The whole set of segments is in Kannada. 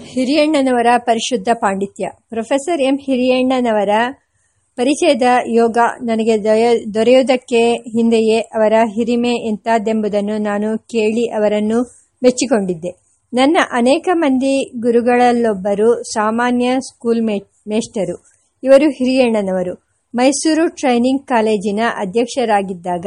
ಹಿರಿಯಣ್ಣನವರ ಪರಿಶುದ್ಧ ಪಾಂಡಿತ್ಯ. Professor M. ಹಿರಿಯಣ್ಣನವರ ಪರಿಚಯದ ಯೋಗ ನನಗೆ ದೊರೆಯುವುದಕ್ಕೆ ಹಿಂದೆಯೇ ಅವರ ಹಿರಿಮೆ ಎಂಥದ್ದೆಂಬುದನ್ನು ನಾನು ಕೇಳಿ ಅವರನ್ನು ಮೆಚ್ಚಿಕೊಂಡಿದ್ದೆ. ನನ್ನ ಅನೇಕ ಮಂದಿ ಗುರುಗಳಲ್ಲೊಬ್ಬರು ಸಾಮಾನ್ಯ ಸ್ಕೂಲ್ ಮೇಷ್ಟರು. ಇವರು ಹಿರಿಯಣ್ಣನವರು. ಮೈಸೂರು ಟ್ರೈನಿಂಗ್ ಕಾಲೇಜಿನ ಅಧ್ಯಕ್ಷರಾಗಿದ್ದಾಗ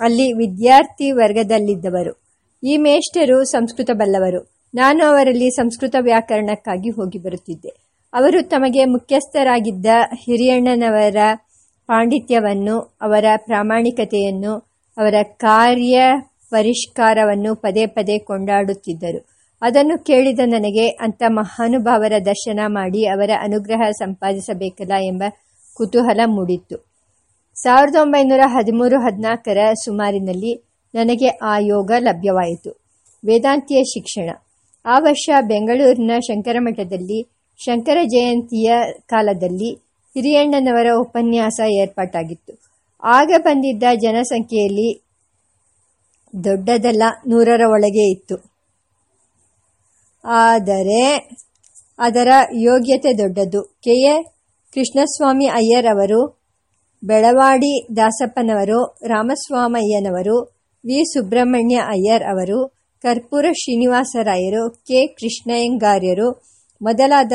ಅಲ್ಲಿ ವಿದ್ಯಾರ್ಥಿ ವರ್ಗದಲ್ಲಿದ್ದವರು. ಈ ಮೇಷ್ಟರು ಸಂಸ್ಕೃತ ಬಲ್ಲವರು ನಾನು ಅವರಲ್ಲಿ ಸಂಸ್ಕೃತ ವ್ಯಾಕರಣಕ್ಕಾಗಿ ಹೋಗಿ ಬರುತ್ತಿದ್ದೆ. ಅವರು ತಮಗೆ ಮುಖ್ಯಸ್ಥರಾಗಿದ್ದ ಹಿರಿಯಣ್ಣನವರ ಪಾಂಡಿತ್ಯವನ್ನು, ಅವರ ಪ್ರಾಮಾಣಿಕತೆಯನ್ನು, ಅವರ ಕಾರ್ಯ ಪರಿಷ್ಕಾರವನ್ನು ಪದೇ ಪದೇ ಕೊಂಡಾಡುತ್ತಿದ್ದರು. ಅದನ್ನು ಕೇಳಿದ ನನಗೆ ಅಂಥ ಮಹಾನುಭಾವರ ದರ್ಶನ ಮಾಡಿ ಅವರ ಅನುಗ್ರಹ ಸಂಪಾದಿಸಬೇಕಲ್ಲ ಎಂಬ ಕುತೂಹಲ ಮೂಡಿತ್ತು. ಸಾವಿರದ ಒಂಬೈನೂರ ಹದಿಮೂರು ಹದಿನಾಲ್ಕರ ಸುಮಾರಿನಲ್ಲಿ ನನಗೆ ಆ ಯೋಗ ಲಭ್ಯವಾಯಿತು. ವೇದಾಂತಿಯ ಶಿಕ್ಷಣ. ಆ ವರ್ಷ ಬೆಂಗಳೂರಿನ ಶಂಕರಮಠದಲ್ಲಿ ಶಂಕರ ಜಯಂತಿಯ ಕಾಲದಲ್ಲಿ ಹಿರಿಯಣ್ಣನವರ ಉಪನ್ಯಾಸ ಏರ್ಪಾಟಾಗಿತ್ತು. ಆಗ ಬಂದಿದ್ದ ಜನಸಂಖ್ಯೆಯಲ್ಲಿ ದೊಡ್ಡದಲ್ಲ ನೂರರ ಒಳಗೆ ಇತ್ತು. ಆದರೆ ಅದರ ಯೋಗ್ಯತೆ ದೊಡ್ಡದು. ಕೆ. ಎ. ಕೃಷ್ಣಸ್ವಾಮಿ ಅಯ್ಯರ್ ಅವರು ಬೆಳವಾಡಿ ದಾಸಪ್ಪನವರು, ರಾಮಸ್ವಾಮಯ್ಯನವರು, ವಿ. ಸುಬ್ರಹ್ಮಣ್ಯ ಅಯ್ಯರ್ ಅವರು ಕರ್ಪೂರ ಶ್ರೀನಿವಾಸರಾಯರು, ಕೆ. ಕೃಷ್ಣಯ್ಯಂಗಾರ್ಯರು ಮೊದಲಾದ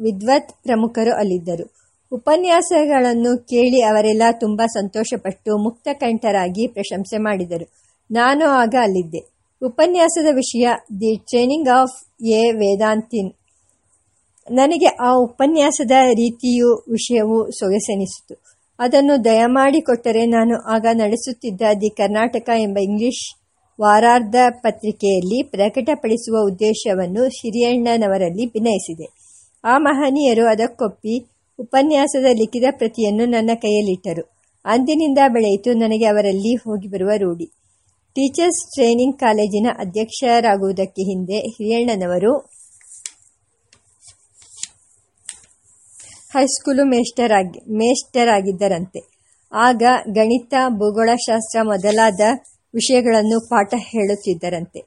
ವಿದ್ವತ್ ಪ್ರಮುಖರು ಅಲ್ಲಿದ್ದರು. ಉಪನ್ಯಾಸಗಳನ್ನು ಕೇಳಿ ಅವರೆಲ್ಲ ತುಂಬ ಸಂತೋಷಪಟ್ಟು ಮುಕ್ತಕಂಠರಾಗಿ ಪ್ರಶಂಸೆ ಮಾಡಿದರು. ನಾನು ಆಗ ಅಲ್ಲಿದ್ದೆ. ಉಪನ್ಯಾಸದ ವಿಷಯ, the training of a Vedantin. ನನಗೆ ಆ ಉಪನ್ಯಾಸದ ರೀತಿಯು ವಿಷಯವು ಸೊಗಸೆನಿಸಿತು. ಅದನ್ನು ದಯಮಾಡಿಕೊಟ್ಟರೆ ನಾನು ಆಗ ನಡೆಸುತ್ತಿದ್ದ ದಿ ಕರ್ನಾಟಕ ಎಂಬ ಇಂಗ್ಲಿಷ್ ವಾರಾರ್ಧ ಪತ್ರಿಕೆಯಲ್ಲಿ ಪ್ರಕಟಪಡಿಸುವ ಉದ್ದೇಶವನ್ನು ಹಿರಿಯಣ್ಣನವರಲ್ಲಿ ವಿನಯಿಸಿದೆ. ಆ ಮಹನೀಯರು ಅದಕ್ಕೊಪ್ಪಿ ಉಪನ್ಯಾಸದ ಲಿಖಿತ ಪ್ರತಿಯನ್ನು ನನ್ನ ಕೈಯಲ್ಲಿಟ್ಟರು. ಅಂದಿನಿಂದ ಬೆಳೆಯಿತು ನನಗೆ ಅವರಲ್ಲಿ ಹೋಗಿ ಬರುವ ರೂಢಿ. ಟೀಚರ್ಸ್ ಟ್ರೈನಿಂಗ್ ಕಾಲೇಜಿನ ಅಧ್ಯಕ್ಷರಾಗುವುದಕ್ಕೆ ಹಿಂದೆ ಹಿರಿಯಣ್ಣನವರು ಹೈಸ್ಕೂಲು ಮೇಷ್ಟರಾಗಿ ಮೇಷ್ಟರಾಗಿದ್ದರಂತೆ ಆಗ ಗಣಿತ ಭೂಗೋಳಶಾಸ್ತ್ರ ಮೊದಲಾದ ವಿಷಯಗಳನ್ನು ಪಾಠ ಹೇಳುತ್ತಿದ್ದರಂತೆ.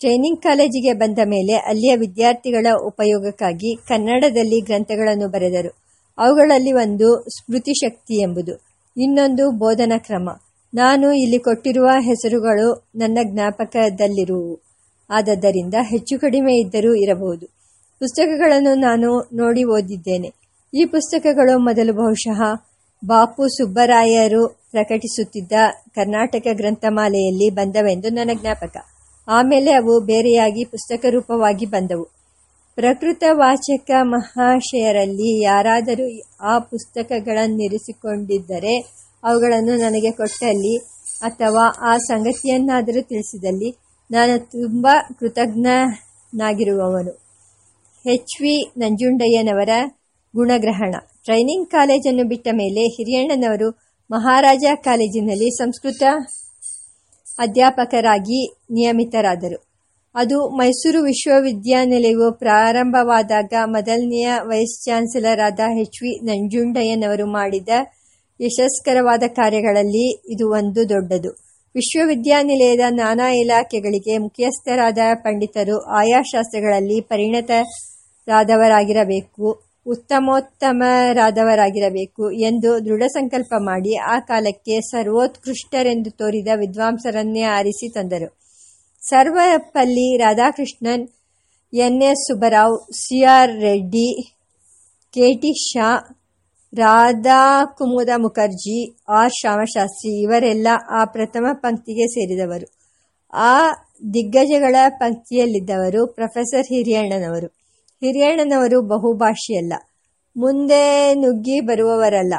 ಟ್ರೈನಿಂಗ್ ಕಾಲೇಜಿಗೆ ಬಂದ ಮೇಲೆ ಅಲ್ಲಿಯ ವಿದ್ಯಾರ್ಥಿಗಳ ಉಪಯೋಗಕ್ಕಾಗಿ ಕನ್ನಡದಲ್ಲಿ ಗ್ರಂಥಗಳನ್ನು ಬರೆದರು. ಅವುಗಳಲ್ಲಿ ಒಂದು ಸ್ಮೃತಿ ಶಕ್ತಿ ಎಂಬುದು. ಇನ್ನೊಂದು ಬೋಧನಾ ಕ್ರಮ. ನಾನು ಇಲ್ಲಿ ಕೊಟ್ಟಿರುವ ಹೆಸರುಗಳು ನನ್ನ ಜ್ಞಾಪಕದಲ್ಲಿರುವು. ಆದದ್ದರಿಂದ ಹೆಚ್ಚು ಕಡಿಮೆ ಇದ್ದರೂ ಇರಬಹುದು. ಪುಸ್ತಕಗಳನ್ನು ನಾನು ನೋಡಿ ಓದಿದ್ದೇನೆ. ಈ ಪುಸ್ತಕಗಳು ಮೊದಲು ಬಹುಶಃ ಬಾಪು ಸುಬ್ಬರಾಯರು ಪ್ರಕಟಿಸುತ್ತಿದ್ದ ಕರ್ನಾಟಕ ಗ್ರಂಥಮಾಲೆಯಲ್ಲಿ ಬಂದವೆಂದು ನನ್ನ ಜ್ಞಾಪಕ. ಆಮೇಲೆ ಅವು ಬೇರೆಯಾಗಿ ಪುಸ್ತಕ ರೂಪವಾಗಿ ಬಂದವು. ಪ್ರಕೃತ ವಾಚಕ ಮಹಾಶಯರಲ್ಲಿ ಯಾರಾದರೂ ಆ ಪುಸ್ತಕಗಳನ್ನಿರಿಸಿಕೊಂಡಿದ್ದರೆ ಅವುಗಳನ್ನು ನನಗೆ ಕೊಟ್ಟಲ್ಲಿ ಅಥವಾ ಆ ಸಂಗತಿಯನ್ನಾದರೂ ತಿಳಿಸಿದಲ್ಲಿ ನಾನು ತುಂಬ ಕೃತಜ್ಞನಾಗಿರುವವನು. ಎಚ್ ವಿ ನಂಜುಂಡಯ್ಯನವರ ಗುಣಗ್ರಹಣ. ಟ್ರೈನಿಂಗ್ ಕಾಲೇಜನ್ನು ಬಿಟ್ಟ ಮೇಲೆ ಹಿರಿಯಣ್ಣನವರು ಮಹಾರಾಜ ಕಾಲೇಜಿನಲ್ಲಿ ಸಂಸ್ಕೃತ ಅಧ್ಯಾಪಕರಾಗಿ ನಿಯಮಿತರಾದರು. ಅದು ಮೈಸೂರು ವಿಶ್ವವಿದ್ಯಾನಿಲಯವು ಪ್ರಾರಂಭವಾದಾಗ ಮೊದಲನೆಯ ವೈಸ್ ಚಾನ್ಸಲರ್ ಆದ ಎಚ್ ವಿ ನಂಜುಂಡಯ್ಯನವರು ಮಾಡಿದ ಯಶಸ್ಕರವಾದ ಕಾರ್ಯಗಳಲ್ಲಿ ಇದು ಒಂದು ದೊಡ್ಡದು. ವಿಶ್ವವಿದ್ಯಾನಿಲಯದ ನಾನಾ ಇಲಾಖೆಗಳಿಗೆ ಮುಖ್ಯಸ್ಥರಾದ ಪಂಡಿತರು ಆಯಾ ಶಾಸ್ತ್ರಗಳಲ್ಲಿ ಪರಿಣತರಾದವರಾಗಿರಬೇಕು. ಉತ್ತಮೋತ್ತಮರಾದವರಾಗಿರಬೇಕು ಎಂದು ದೃಢ ಸಂಕಲ್ಪ ಮಾಡಿ ಆ ಕಾಲಕ್ಕೆ ಸರ್ವೋತ್ಕೃಷ್ಟರೆಂದು ತೋರಿದ ವಿದ್ವಾಂಸರನ್ನೇ ಆರಿಸಿ ತಂದರು. Sarvepalli Radhakrishnan N S Subbarao C R Reddy K T Shah Radha Kumud Mukherjee, R Shamasastry ಇವರೆಲ್ಲ ಆ ಪ್ರಥಮ ಪಂಕ್ತಿಗೆ ಸೇರಿದವರು. ಆ ದಿಗ್ಗಜಗಳ ಪಂಕ್ತಿಯಲ್ಲಿದ್ದವರು ಪ್ರೊಫೆಸರ್ ಹಿರಿಯಣ್ಣನವರು. ಹಿರಿಯಣ್ಣನವರು ಬಹುಭಾಷಿಯಲ್ಲ. ಮುಂದೆ ನುಗ್ಗಿ ಬರುವವರಲ್ಲ.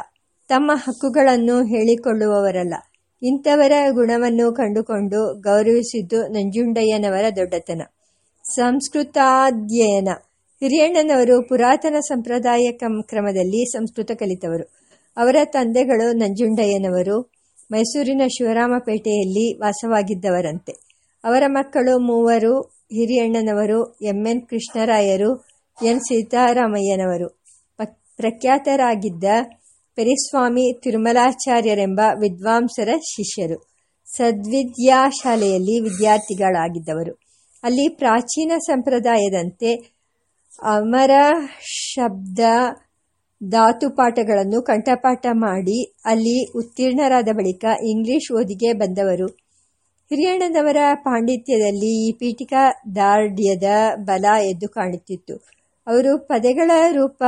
ತಮ್ಮ ಹಕ್ಕುಗಳನ್ನು ಹೇಳಿಕೊಳ್ಳುವವರಲ್ಲ. ಇಂಥವರ ಗುಣವನ್ನು ಕಂಡುಕೊಂಡು ಗೌರವಿಸಿದ್ದು ನಂಜುಂಡಯ್ಯನವರ ದೊಡ್ಡತನ. ಸಂಸ್ಕೃತಾಧ್ಯಯನ. ಹಿರಿಯಣ್ಣನವರು ಪುರಾತನ ಸಂಪ್ರದಾಯ ಕ್ರಮದಲ್ಲಿ ಸಂಸ್ಕೃತ ಕಲಿತವರು. ಅವರ ತಂದೆಗಳು ನಂಜುಂಡಯ್ಯನವರು. ಮೈಸೂರಿನ ಶಿವರಾಮಪೇಟೆಯಲ್ಲಿ ವಾಸವಾಗಿದ್ದವರಂತೆ. ಅವರ ಮಕ್ಕಳು ಮೂವರು, ಹಿರಿಯಣ್ಣನವರು, ಎಂ ಎನ್ ಕೃಷ್ಣರಾಯರು ಎನ್. ಸೀತಾರಾಮಯ್ಯನವರು. ಪ್ರಖ್ಯಾತರಾಗಿದ್ದ ಪೆರಿಸ್ವಾಮಿ ತಿರುಮಲಾಚಾರ್ಯರೆಂಬ ವಿದ್ವಾಂಸರ ಶಿಷ್ಯರು. ಸದ್ವಿದ್ಯಾ ಶಾಲೆಯಲ್ಲಿ ವಿದ್ಯಾರ್ಥಿಗಳಾಗಿದ್ದವರು. ಅಲ್ಲಿ ಪ್ರಾಚೀನ ಸಂಪ್ರದಾಯದಂತೆ ಅಮರ ಶಬ್ದ ಧಾತುಪಾಠಗಳನ್ನು ಕಂಠಪಾಠ ಮಾಡಿ, ಅಲ್ಲಿ ಉತ್ತೀರ್ಣರಾದ ಬಳಿಕ ಇಂಗ್ಲಿಷ್ ಓದಿಗೆ ಬಂದವರು. ಹಿರಿಯಣ್ಣನವರ ಪಾಂಡಿತ್ಯದಲ್ಲಿ ಈ ಪೀಠಿಕಾ ದಾರ್ಢ್ಯದ ಬಲ ಎದ್ದು ಕಾಣುತ್ತಿತ್ತು. ಅವರು ಪದಗಳ ರೂಪ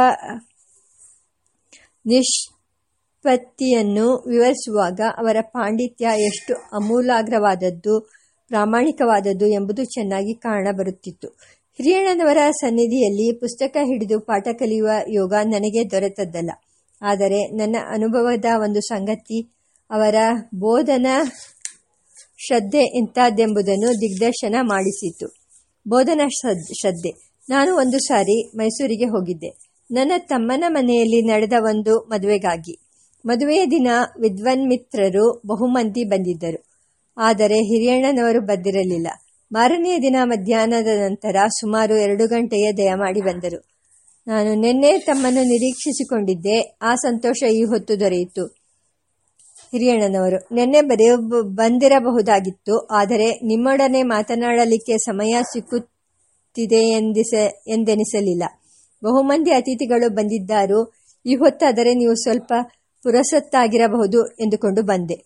ನಿಷ್ಪತ್ತಿಯನ್ನು ವಿವರಿಸುವಾಗ ಅವರ ಪಾಂಡಿತ್ಯ ಎಷ್ಟು ಅಮೂಲಾಗ್ರವಾದದ್ದು, ಪ್ರಾಮಾಣಿಕವಾದದ್ದು ಎಂಬುದು ಚೆನ್ನಾಗಿ ಕಾಣಬರುತ್ತಿತ್ತು. ಹಿರಿಯಣ್ಣನವರ ಸನ್ನಿಧಿಯಲ್ಲಿ ಪುಸ್ತಕ ಹಿಡಿದು ಪಾಠ ಕಲಿಯುವ ಯೋಗ ನನಗೆ ದೊರೆತದ್ದಲ್ಲ. ಆದರೆ ನನ್ನ ಅನುಭವದ ಒಂದು ಸಂಗತಿ, ಅವರ ಬೋಧನ ಶ್ರದ್ಧೆ ಇಂಥದ್ದೆಂಬುದನ್ನು ದಿಗ್ದರ್ಶನ ಮಾಡಿಸಿತು. ಬೋಧನಾ ಶ್ರದ್ಧೆ ನಾನು ಒಂದು ಸಾರಿ ಮೈಸೂರಿಗೆ ಹೋಗಿದ್ದೆ. ನನ್ನ ತಮ್ಮನ ಮನೆಯಲ್ಲಿ ನಡೆದ ಒಂದು ಮದುವೆಗಾಗಿ. ಮದುವೆಯ ದಿನ ವಿದ್ವನ್ ಮಿತ್ರರು ಬಹುಮಂದಿ ಬಂದಿದ್ದರು. ಆದರೆ ಹಿರಿಯಣ್ಣನವರು ಬಂದಿರಲಿಲ್ಲ. ಮಾರನೆಯ ದಿನ ಮಧ್ಯಾಹ್ನದ ನಂತರ ಸುಮಾರು ಎರಡು ಗಂಟೆಯ ದಯಮಾಡಿ ಬಂದರು. ನಾನು ನಿನ್ನೆ ತಮ್ಮನ್ನು ನಿರೀಕ್ಷಿಸಿಕೊಂಡಿದ್ದೆ. ಆ ಸಂತೋಷ ಈ ಹೊತ್ತು ದೊರೆಯಿತು. ಹಿರಿಯಣ್ಣನವರು, ನಿನ್ನೆ ಬರೆಯ ಬಂದಿರಬಹುದಾಗಿತ್ತು. ಆದರೆ ನಿಮ್ಮೊಡನೆ ಮಾತನಾಡಲಿಕ್ಕೆ ಸಮಯ ಸಿಕ್ಕುತ್ತಿದೆ ಎಂದಿಸ, ಎಂದೆನಿಸಲಿಲ್ಲ. ಬಹುಮಂದಿ ಅತಿಥಿಗಳು ಬಂದಿದ್ದಾರು, ಈ ಹೊತ್ತಾದರೆ ನೀವು ಸ್ವಲ್ಪ ಪುರಸತ್ತಾಗಿರಬಹುದು ಎಂದುಕೊಂಡು ಬಂದೆ.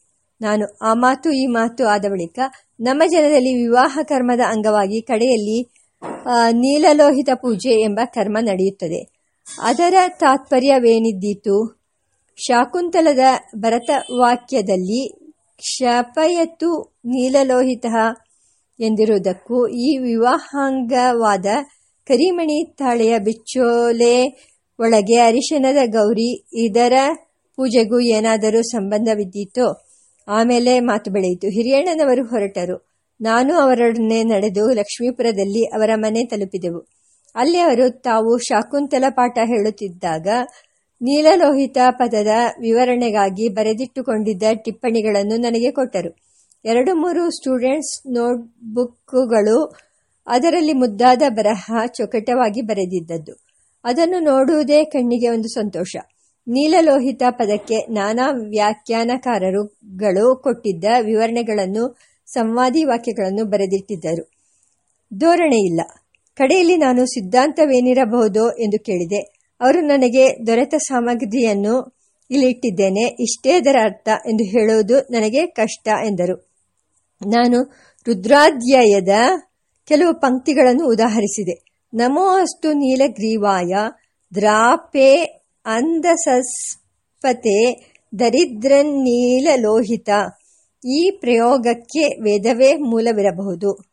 ನಾನು ಆ ಮಾತು, ಈ ಮಾತು ಆದ ಬಳಿಕ ನಮ್ಮ ಜನದಲ್ಲಿ ವಿವಾಹ ಕರ್ಮದ ಅಂಗವಾಗಿ ಕಡೆಯಲ್ಲಿ ನೀಲಲೋಹಿತ ಪೂಜೆ ಎಂಬ ಕರ್ಮ ನಡೆಯುತ್ತದೆ. ಅದರ ತಾತ್ಪರ್ಯವೇನಿದ್ದೀತು? ಶಾಕುಂತಲದ ಭರತವಾಕ್ಯದಲ್ಲಿ ಕ್ಷಪಯತು ನೀಲಲೋಹಿತ ಎಂದಿರುವುದಕ್ಕೂ ಈ ವಿವಾಹಾಂಗವಾದ ಕರಿಮಣಿ ತಾಳೆಯ ಬಿಚ್ಚೋಲೆ ಒಳಗೆ ಅರಿಶನದ ಗೌರಿ, ಇದರ ಪೂಜೆಗೂ ಏನಾದರೂ ಸಂಬಂಧವಿದ್ದೀತೋ, ಆಮೇಲೆ ಮಾತು ಬೆಳೆಯಿತು. ಹಿರಿಯಣ್ಣನವರು ಹೊರಟರು. ನಾನು ಅವರೊಡನೆ ನಡೆದು ಲಕ್ಷ್ಮೀಪುರದಲ್ಲಿ ಅವರ ಮನೆ ತಲುಪಿದೆವು. ಅಲ್ಲಿ ಅವರು ತಾವು ಶಾಕುಂತಲ ಪಾಠ ಹೇಳುತ್ತಿದ್ದಾಗ ನೀಲಲೋಹಿತ ಪದದ ವಿವರಣೆಗಾಗಿ ಬರೆದಿಟ್ಟುಕೊಂಡಿದ್ದ ಟಿಪ್ಪಣಿಗಳನ್ನು ನನಗೆ ಕೊಟ್ಟರು. ಎರಡು ಮೂರು ಸ್ಟೂಡೆಂಟ್ಸ್ ನೋಟ್ಬುಕ್ಕುಗಳು ಅದರಲ್ಲಿ ಮುದ್ದಾದ ಬರಹ ಚೊಕಟವಾಗಿ ಬರೆದಿದ್ದದ್ದು. ಅದನ್ನು ನೋಡುವುದೇ ಕಣ್ಣಿಗೆ ಒಂದು ಸಂತೋಷ. ನೀಲಲೋಹಿತ ಪದಕ್ಕೆ ನಾನಾ ವ್ಯಾಖ್ಯಾನಕಾರರುಗಳು ಕೊಟ್ಟಿದ್ದ ವಿವರಣೆಗಳನ್ನು, ಸಂವಾದಿ ವಾಕ್ಯಗಳನ್ನು ಬರೆದಿಟ್ಟಿದ್ದರು. ಧೋರಣೆ ಇಲ್ಲ. ಕಡೆಯಲ್ಲಿ ನಾನು ಸಿದ್ಧಾಂತವೇನಿರಬಹುದೋ ಎಂದು ಕೇಳಿದೆ. ಅವರು ನನಗೆ ದೊರೆತ ಸಾಮಗ್ರಿಯನ್ನು ಇಲ್ಲಿಟ್ಟಿದ್ದೇನೆ. ಇಷ್ಟೇ ಅದರ ಅರ್ಥ ಎಂದು ಹೇಳುವುದು ನನಗೆ ಕಷ್ಟ ಎಂದರು. ನಾನು ರುದ್ರಾಧ್ಯಾಯದ ಕೆಲವು ಪಂಕ್ತಿಗಳನ್ನು ಉದಾಹರಿಸಿದೆ. ನಮೋ ಅಸ್ತು ನೀಲಗ್ರೀವಾಯ ದ್ರಾಪೆ ಅಂದಸಸ್ಪತೆ ದರಿದ್ರನ್ನೀಲಲೋಹಿತ ಈ ಪ್ರಯೋಗಕ್ಕೆ ವೇದವೇ ಮೂಲವಿರಬಹುದು.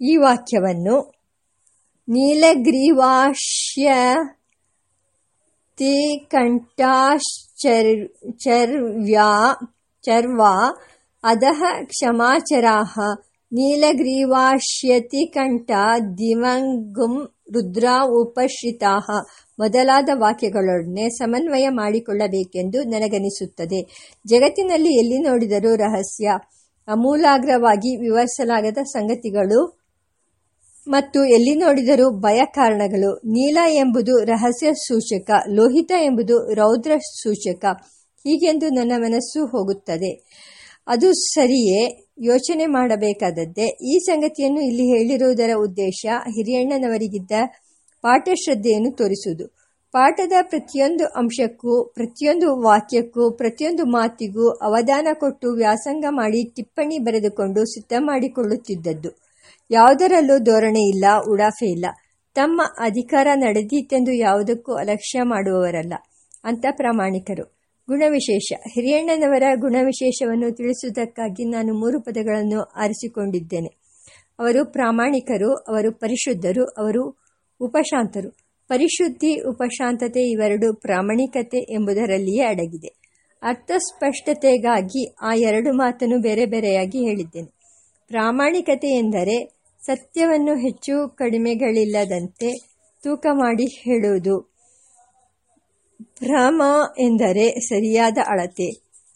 ಈ ವಾಕ್ಯವನ್ನು ನೀಲಗ್ರೀವಾಶ್ಯ ಕಂಠಾಶ್ಚರ್ವ್ಯಾ ಚರ್ವಾ ಅಧಃ ಕ್ಷಮಾಚರಾಹ ನೀಲಗ್ರೀವಾಶ್ಯತಿಕಂಠ ದಿವಂಗುಂ ರುದ್ರ ಉಪಶ್ರಿತಾಹ ಮೊದಲಾದ ವಾಕ್ಯಗಳೊಡನೆ ಸಮನ್ವಯ ಮಾಡಿಕೊಳ್ಳಬೇಕೆಂದು ನನಗನಿಸುತ್ತದೆ. ಜಗತ್ತಿನಲ್ಲಿ ಎಲ್ಲಿ ನೋಡಿದರೂ ರಹಸ್ಯ, ಅಮೂಲಾಗ್ರವಾಗಿ ವಿವರಿಸಲಾಗದ ಸಂಗತಿಗಳು ಮತ್ತು ಎಲ್ಲಿ ನೋಡಿದರೂ ಭಯ ಕಾರಣಗಳು. ನೀಲ ಎಂಬುದು ರಹಸ್ಯ ಸೂಚಕ, ಲೋಹಿತ ಎಂಬುದು ರೌದ್ರ ಸೂಚಕ. ಹೀಗೆಂದು ನನ್ನ ಮನಸ್ಸು ಹೋಗುತ್ತದೆ. ಅದು ಸರಿಯೇ? ಯೋಚನೆ ಮಾಡಬೇಕಾದದ್ದೇ. ಈ ಸಂಗತಿಯನ್ನು ಇಲ್ಲಿ ಹೇಳಿರುವುದರ ಉದ್ದೇಶ ಹಿರಿಯಣ್ಣನವರಿಗಿದ್ದ ಪಾಠಶ್ರದ್ಧೆಯನ್ನು ತೋರಿಸುವುದು. ಪಾಠದ ಪ್ರತಿಯೊಂದು ಅಂಶಕ್ಕೂ, ಪ್ರತಿಯೊಂದು ವಾಕ್ಯಕ್ಕೂ, ಪ್ರತಿಯೊಂದು ಮಾತಿಗೂ ಅವಧಾನ ಕೊಟ್ಟು ವ್ಯಾಸಂಗ ಮಾಡಿ ಟಿಪ್ಪಣಿ ಬರೆದುಕೊಂಡು ಸಿದ್ಧ ಮಾಡಿಕೊಳ್ಳುತ್ತಿದ್ದದ್ದು. ಯಾವುದರಲ್ಲೂ ಧೋರಣೆ ಇಲ್ಲ, ಉಡಾಫೆ ಇಲ್ಲ. ತಮ್ಮ ಅಧಿಕಾರ ನಡೆದೀತೆಂದು ಯಾವುದಕ್ಕೂ ಅಲಕ್ಷ್ಯ ಮಾಡುವವರಲ್ಲ. ಅಂತ ಪ್ರಾಮಾಣಿಕರು. ಗುಣವಿಶೇಷ. ಹಿರಿಯಣ್ಣನವರ ಗುಣವಿಶೇಷವನ್ನು ತಿಳಿಸುವುದಕ್ಕಾಗಿ ನಾನು ಮೂರು ಪದಗಳನ್ನು ಆರಿಸಿಕೊಂಡಿದ್ದೇನೆ. ಅವರು ಪ್ರಾಮಾಣಿಕರು, ಅವರು ಪರಿಶುದ್ಧರು, ಅವರು ಉಪಶಾಂತರು. ಪರಿಶುದ್ಧಿ, ಉಪಶಾಂತತೆ ಇವೆರಡು ಪ್ರಾಮಾಣಿಕತೆ ಎಂಬುದರಲ್ಲಿಯೇ ಅಡಗಿದೆ. ಅರ್ಥಸ್ಪಷ್ಟತೆಗಾಗಿ ಆ ಎರಡು ಮಾತನ್ನು ಬೇರೆ ಬೇರೆಯಾಗಿ ಹೇಳಿದ್ದೇನೆ. ಪ್ರಾಮಾಣಿಕತೆ ಎಂದರೆ ಸತ್ಯವನ್ನು ಹೆಚ್ಚು ಕಡಿಮೆಗಳಿಲ್ಲದಂತೆ ತೂಕ ಮಾಡಿ ಹೇಳುವುದು. ಭ್ರಮ ಎಂದರೆ ಸರಿಯಾದ ಅಳತೆ,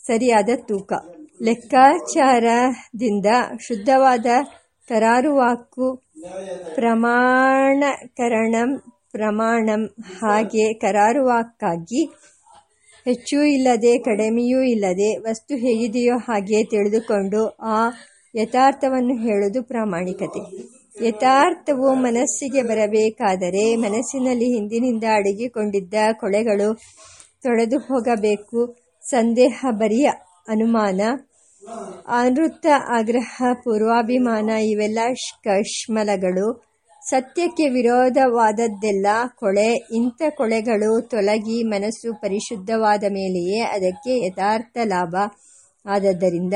ಸರಿಯಾದ ತೂಕ. ಲೆಕ್ಕಾಚಾರದಿಂದ ಶುದ್ಧವಾದ ಕರಾರುವಾಕು ಪ್ರಮಾಣಕರಣಂ ಪ್ರಮಾಣಂ ಹಾಗೆ ಕರಾರುವಾಕ್ಕಾಗಿ ಹೆಚ್ಚೂ ಇಲ್ಲದೆ ಕಡಿಮೆಯೂ ಇಲ್ಲದೆ ವಸ್ತು ಹೇಗಿದೆಯೋ ಹಾಗೆ ತಿಳಿದುಕೊಂಡು ಆ ಯಥಾರ್ಥವನ್ನು ಹೇಳುವುದು ಪ್ರಾಮಾಣಿಕತೆ. ಯಥಾರ್ಥವು ಮನಸ್ಸಿಗೆ ಬರಬೇಕಾದರೆ ಮನಸ್ಸಿನಲ್ಲಿ ಹಿಂದಿನಿಂದ ಅಡಗಿಕೊಂಡಿದ್ದ ಕೊಳೆಗಳು ತೊಳೆದು ಹೋಗಬೇಕು ಸಂದೇಹ ಬರಿಯ ಅನುಮಾನ, ಅನೃತ ಆಗ್ರಹ, ಪೂರ್ವಾಭಿಮಾನ ಇವೆಲ್ಲ ಕಶ್ಮಲಗಳು ಸತ್ಯಕ್ಕೆ ವಿರೋಧವಾದದ್ದೆಲ್ಲ ಕೊಳೆ, ಇಂಥ ಕೊಳೆಗಳು ತೊಲಗಿ ಮನಸ್ಸು ಪರಿಶುದ್ಧವಾದ ಮೇಲೆಯೇ ಅದಕ್ಕೆ ಯಥಾರ್ಥ ಲಾಭ. ಆದದ್ದರಿಂದ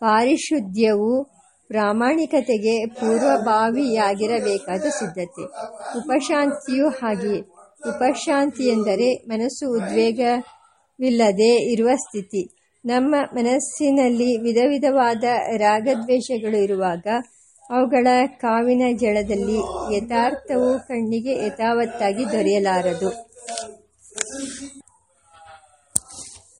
ಪಾರಿಶುದ್ಧ್ಯವು ಪ್ರಾಮಾಣಿಕತೆಗೆ ಪೂರ್ವಭಾವಿಯಾಗಿರಬೇಕಾದ ಸಿದ್ಧತೆ. ಉಪಶಾಂತಿಯೂ ಹಾಗೆಯೇ. ಉಪಶಾಂತಿ ಎಂದರೆ ಮನಸ್ಸು ಉದ್ವೇಗವಿಲ್ಲದೆ ಇರುವ ಸ್ಥಿತಿ. ನಮ್ಮ ಮನಸ್ಸಿನಲ್ಲಿ ವಿಧ ವಿಧವಾದ ರಾಗದ್ವೇಷಗಳು ಇರುವಾಗ ಅವುಗಳ ಕಾವಿನ ಜಳದಲ್ಲಿ ಯಥಾರ್ಥವು ಕಣ್ಣಿಗೆ ಯಥಾವತ್ತಾಗಿ ದೊರೆಯಲಾರದು.